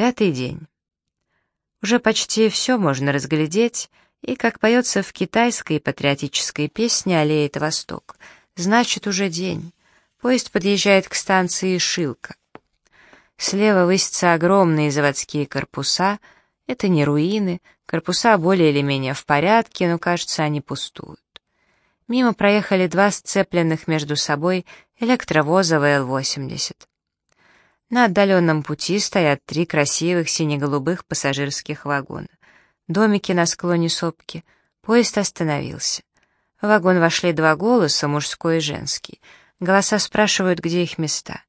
Пятый день. Уже почти все можно разглядеть, и, как поется в китайской патриотической песне «Аллеет Восток», значит уже день. Поезд подъезжает к станции Шилка. Слева высятся огромные заводские корпуса. Это не руины, корпуса более или менее в порядке, но, кажется, они пустуют. Мимо проехали два сцепленных между собой электровоза ВЛ-80. На отдаленном пути стоят три красивых сине-голубых пассажирских вагона. Домики на склоне сопки. Поезд остановился. В вагон вошли два голоса, мужской и женский. Голоса спрашивают, где их места.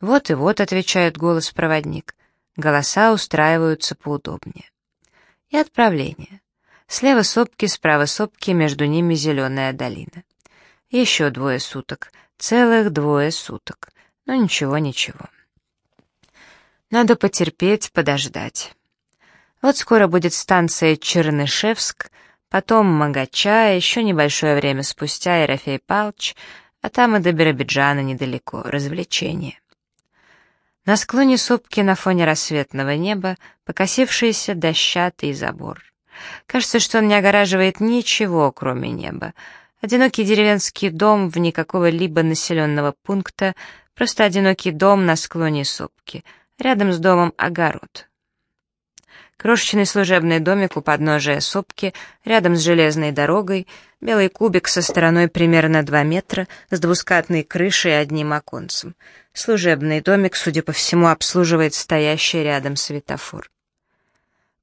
«Вот и вот», — отвечает голос проводник. Голоса устраиваются поудобнее. И отправление. Слева сопки, справа сопки, между ними зеленая долина. Еще двое суток, целых двое суток. Но ничего, ничего. Надо потерпеть, подождать. Вот скоро будет станция Чернышевск, потом Магача, еще небольшое время спустя Ерофей Палч, а там и до Биробиджана недалеко, развлечение. На склоне сопки на фоне рассветного неба покосившийся дощатый забор. Кажется, что он не огораживает ничего, кроме неба. Одинокий деревенский дом в никакого либо населенного пункта, просто одинокий дом на склоне сопки — Рядом с домом огород. Крошечный служебный домик у подножия сопки, рядом с железной дорогой, белый кубик со стороной примерно 2 метра, с двускатной крышей и одним оконцем. Служебный домик, судя по всему, обслуживает стоящий рядом светофор.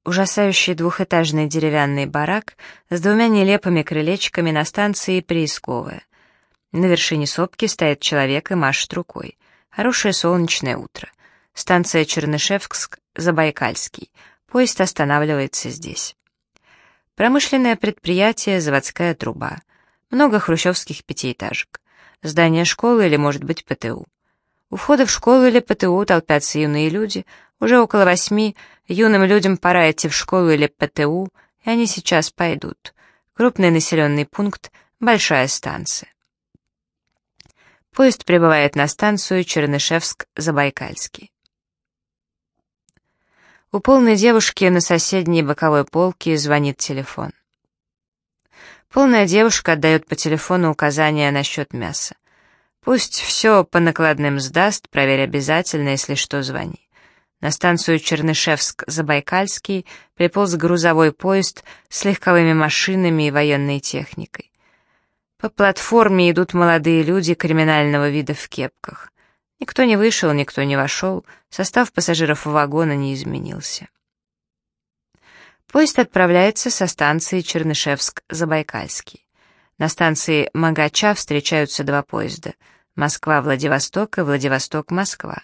Ужасающий двухэтажный деревянный барак с двумя нелепыми крылечками на станции Приисковая. На вершине сопки стоит человек и машет рукой. Хорошее солнечное утро. Станция Чернышевск, Забайкальский. Поезд останавливается здесь. Промышленное предприятие, заводская труба. Много хрущевских пятиэтажек. Здание школы или, может быть, ПТУ. У входа в школу или ПТУ толпятся юные люди. Уже около восьми юным людям пора идти в школу или ПТУ, и они сейчас пойдут. Крупный населенный пункт, большая станция. Поезд прибывает на станцию Чернышевск-Забайкальский. У полной девушки на соседней боковой полке звонит телефон. Полная девушка отдает по телефону указания насчет мяса. Пусть все по накладным сдаст, проверь обязательно, если что, звони. На станцию Чернышевск-Забайкальский приполз грузовой поезд с легковыми машинами и военной техникой. По платформе идут молодые люди криминального вида в кепках. Никто не вышел, никто не вошел, состав пассажиров вагона не изменился. Поезд отправляется со станции Чернышевск-Забайкальский. На станции Магача встречаются два поезда — Москва-Владивосток и Владивосток-Москва.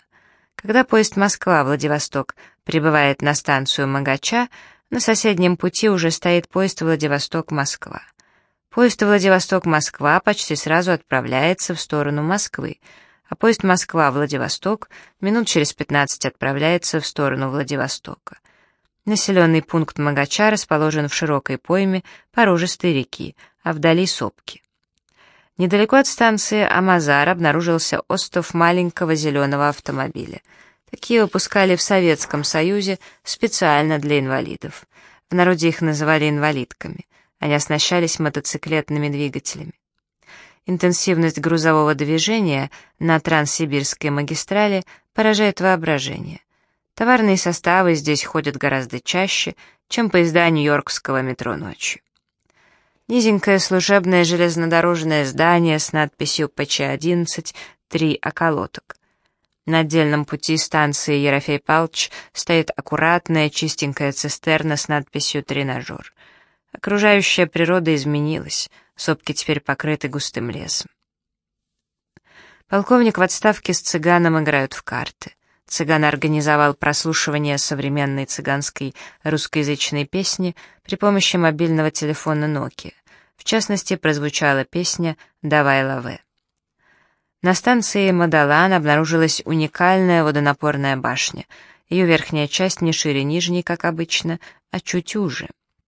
Когда поезд Москва-Владивосток прибывает на станцию Магача, на соседнем пути уже стоит поезд Владивосток-Москва. Поезд Владивосток-Москва почти сразу отправляется в сторону Москвы — а поезд Москва-Владивосток минут через 15 отправляется в сторону Владивостока. Населенный пункт Магача расположен в широкой пойме порожистой реки, а вдали сопки. Недалеко от станции Амазар обнаружился остов маленького зеленого автомобиля. Такие выпускали в Советском Союзе специально для инвалидов. В народе их называли инвалидками. Они оснащались мотоциклетными двигателями. Интенсивность грузового движения на Транссибирской магистрали поражает воображение. Товарные составы здесь ходят гораздо чаще, чем поезда Нью-Йоркского метро ночью. Низенькое служебное железнодорожное здание с надписью ПЧ-11, три околоток. На отдельном пути станции Ерофей Палч стоит аккуратная чистенькая цистерна с надписью «Тренажер». Окружающая природа изменилась, сопки теперь покрыты густым лесом. Полковник в отставке с цыганом играют в карты. Цыган организовал прослушивание современной цыганской русскоязычной песни при помощи мобильного телефона Nokia. В частности, прозвучала песня «Давай лаве». На станции Мадалан обнаружилась уникальная водонапорная башня. Ее верхняя часть не шире нижней, как обычно, а чуть уже —